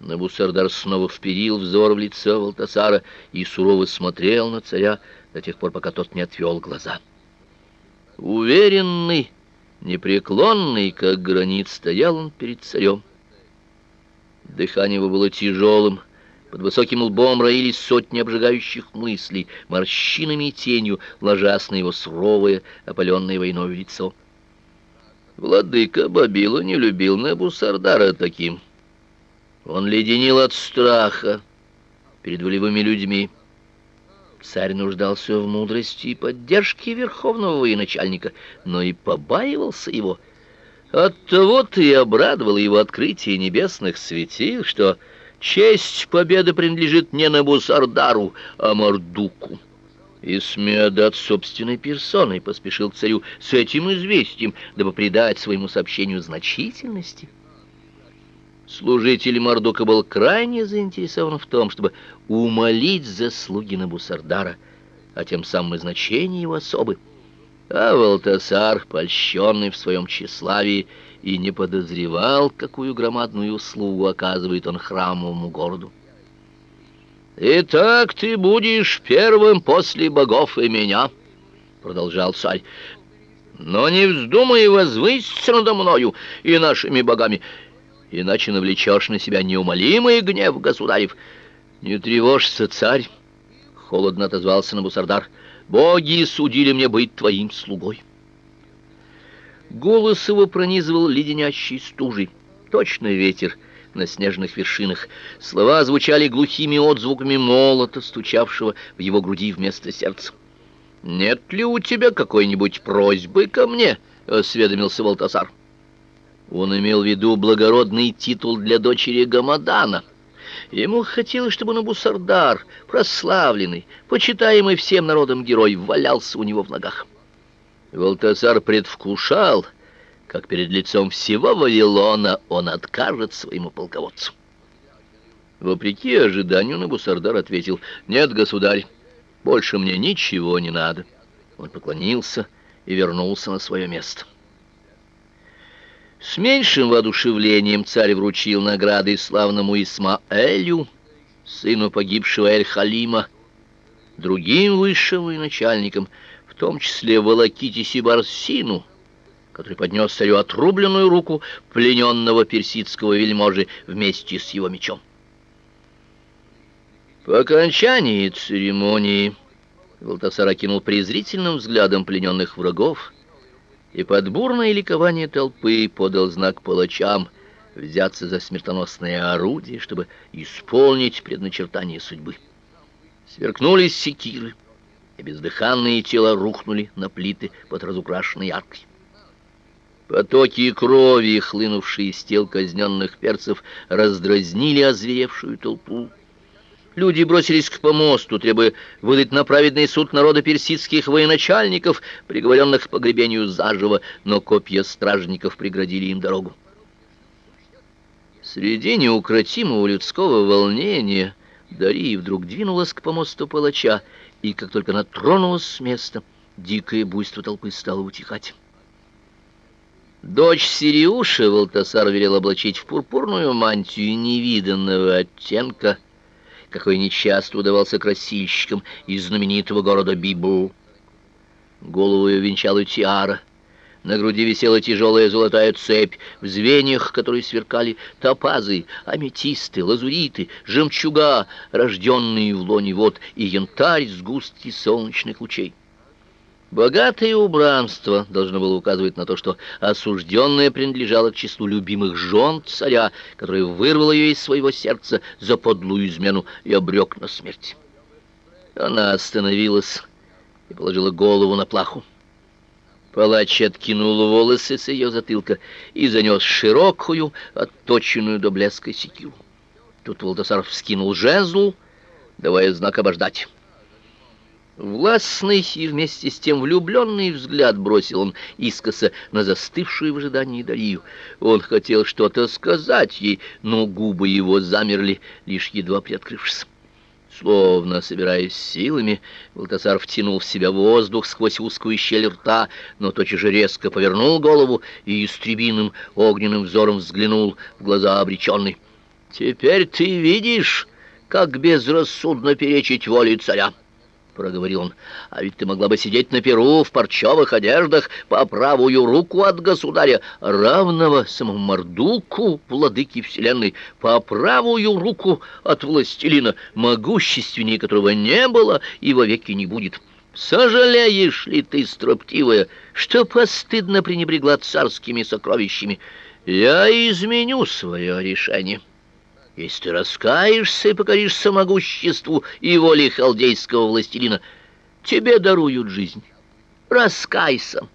Набусардар снова вперил взор в лицо Валтасара и сурово смотрел на царя до тех пор, пока тот не отвел глаза. Уверенный, непреклонный, как гранит, стоял он перед царем. Дыхание его было тяжелым, под высоким лбом роились сотни обжигающих мыслей, морщинами и тенью ложась на его суровое, опаленное войной лицо. Владыка Бабила не любил Небусардара таким. Он леденил от страха перед волевыми людьми. Царь нуждался в мудрости и поддержке верховного военачальника, но и побаивался его. Оттого-то и обрадовало его открытие небесных светил, что честь победы принадлежит не Набусардару, а Мордуку. И Смеодат собственной персоной поспешил к царю с этим известием, дабы придать своему сообщению значительности. Служитель Мордука был крайне заинтересован в том, чтобы умолить заслуги Набусардара, а тем самым и значение его особы. А Валтасар, польщенный в своем тщеславии, и не подозревал, какую громадную услугу оказывает он храмовому городу. «Итак ты будешь первым после богов и меня», — продолжал царь. «Но не вздумай возвыситься надо мною и нашими богами, иначе навлечешь на себя неумолимый гнев государев. Не тревожься, царь, — холодно отозвался Набусардар, — боги судили мне быть твоим слугой. Голос его пронизывал леденящей стужей, точно ветер на снежных вершинах. Слова звучали глухими отзвуками молота, стучавшего в его груди вместо сердца. «Нет ли у тебя какой-нибудь просьбы ко мне?» — осведомился Валтасар. Он имел в виду благородный титул для дочери Гамадана. Ему хотелось, чтобы Набусардар, прославленный, почитаемый всем народом герой, валялся у него в ногах. Валтасар предвкушал, как перед лицом всего Вавилона он откажет своему полководцу. Вопреки ожиданию Набусардар ответил, «Нет, государь, больше мне ничего не надо». Он поклонился и вернулся на свое место. С меньшим воодушевлением царь вручил награды славному Исмаэлю, сыну погибшего Эль-Халима, другим высшим военачальникам, в том числе Волокитиси Барсину, который поднес царю отрубленную руку плененного персидского вельможи вместе с его мечом. По окончании церемонии Валтасар окинул презрительным взглядом плененных врагов, и под бурное ликование толпы подал знак палачам взяться за смертоносное орудие, чтобы исполнить предначертание судьбы. Сверкнули секиры, и бездыханные тела рухнули на плиты под разукрашенной аркой. Потоки крови, хлынувшие из тел казненных перцев, раздразнили озверевшую толпу. Люди бросились к помосту, требуя выдать на праведный суд народа персидских военачальников, приговоренных к погребению заживо, но копья стражников преградили им дорогу. Среди неукротимого людского волнения Дария вдруг двинулась к помосту палача, и как только она тронулась с места, дикое буйство толпы стало утихать. Дочь Сириуша Валтасар велел облачить в пурпурную мантию невиданного оттенка, какой нечасто удавался красильщикам из знаменитого города Бибу. Голову ее венчала тиара. На груди висела тяжелая золотая цепь, в звеньях, которые сверкали топазы, аметисты, лазуриты, жемчуга, рожденные в лоне вод, и янтарь с густки солнечных лучей. Богатое убранство должно было указывать на то, что осужденная принадлежала к числу любимых жен царя, который вырвал ее из своего сердца за подлую измену и обрек на смерть. Она остановилась и положила голову на плаху. Палач откинул волосы с ее затылка и занес широкую, отточенную до блеска секиру. Тут Волдосар вскинул жезл, давая знак обождать. Властный и вместе с тем влюбленный взгляд бросил он искоса на застывшую в ожидании Дарью. Он хотел что-то сказать ей, но губы его замерли, лишь едва приоткрывшись. Словно собираясь силами, Валтасар втянул в себя воздух сквозь узкую щель рта, но тотчас же резко повернул голову и истребиным огненным взором взглянул в глаза обреченной. «Теперь ты видишь, как безрассудно перечить воле царя!» — проговорил он. «А ведь ты могла бы сидеть на перу в парчевых одеждах по правую руку от государя, равного самому Мордуку, владыке вселенной, по правую руку от властелина, могущественнее которого не было и вовеки не будет». Сожалеешь ли ты, строптивая, что постыдно пренебрегла царскими сокровищами? Я изменю свое решение. Если ты раскаешься и покоришься могуществу и воле халдейского властелина, тебе даруют жизнь. Раскайся.